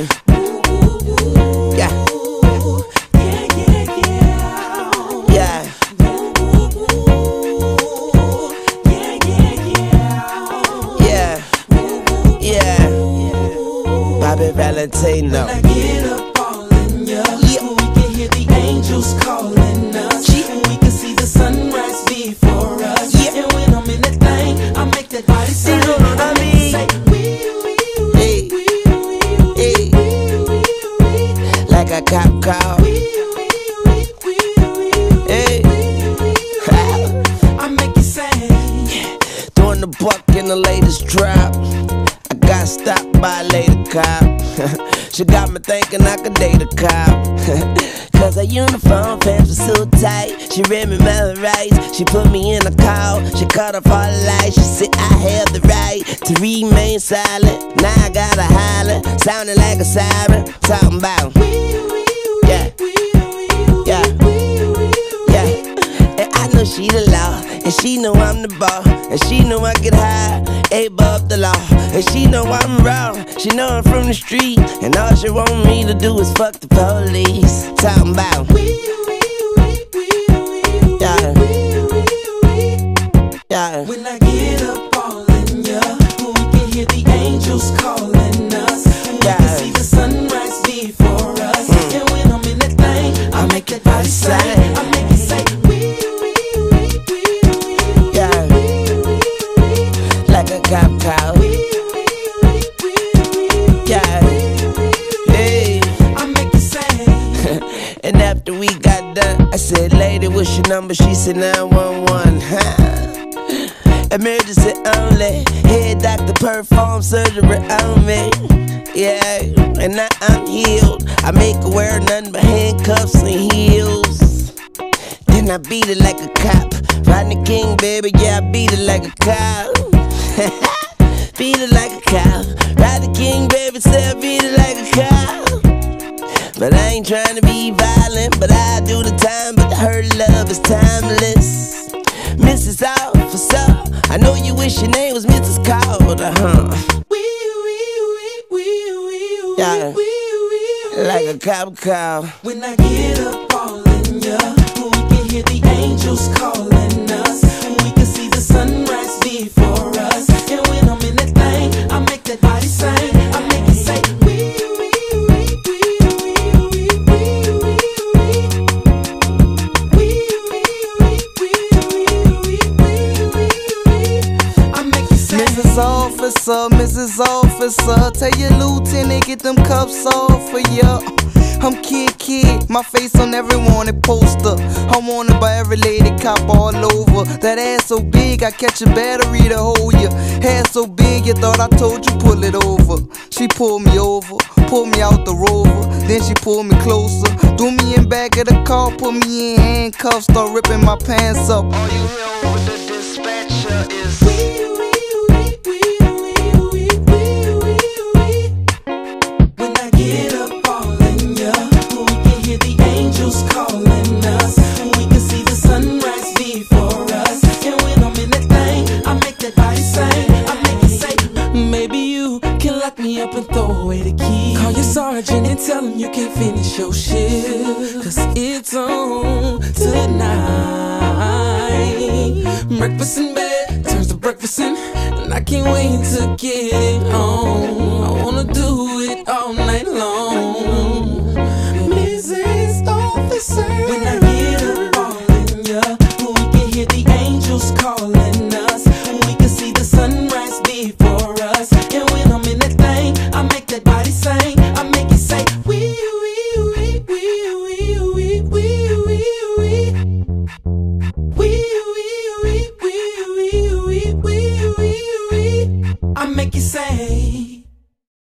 Hey. she got me thinking I could date a cop. Cause her uniform pants were so tight. She read me my rights. She put me in a call. She cut off all the lights. She said I have the right to remain silent. Now I gotta holler. Sounding like a siren. Talking about. Yeah. Yeah. Yeah. And I know she the and she know I'm the ball, and she know I get high, above the law, and she know I'm raw. She know I'm from the street, and all she want me to do is fuck the police. Talking about, yeah, yeah. After we got done, I said, Lady, what's your number? She said, 911. Huh? Emergency only. Head doctor perform surgery on me. Yeah, and now I'm healed. I make her wear nothing but handcuffs and heels. Then I beat it like a cop. Rodney King, baby, yeah, I beat it like a cop. beat it like a cop. Rodney King, baby, say I beat it ain't trying to be violent, but I do the time, but her love is timeless. Mrs. Officer, I know you wish your name was Mrs. Carter, huh? Yeah. Like a cop call. When I get up all in ya, we can hear the angels calling us, Officer, Mrs. Officer, tell your lieutenant get them cuffs off for ya. I'm Kidd Kidd, my face on every wanted poster. I'm wanted by every lady cop all over. That ass so big, I catch a battery to hold ya. Hair so big, you thought I told you pull it over. She pulled me over, pulled me out the rover. Then she pulled me closer, threw me in back of the car, put me in handcuffs, start ripping my pants up. All you hear over the dispatcher is. The key. Call your sergeant and tell him you can't finish your shift, cause it's on tonight. Breakfast in bed turns to breakfast in, and I can't wait to get it on. I wanna do it all night long.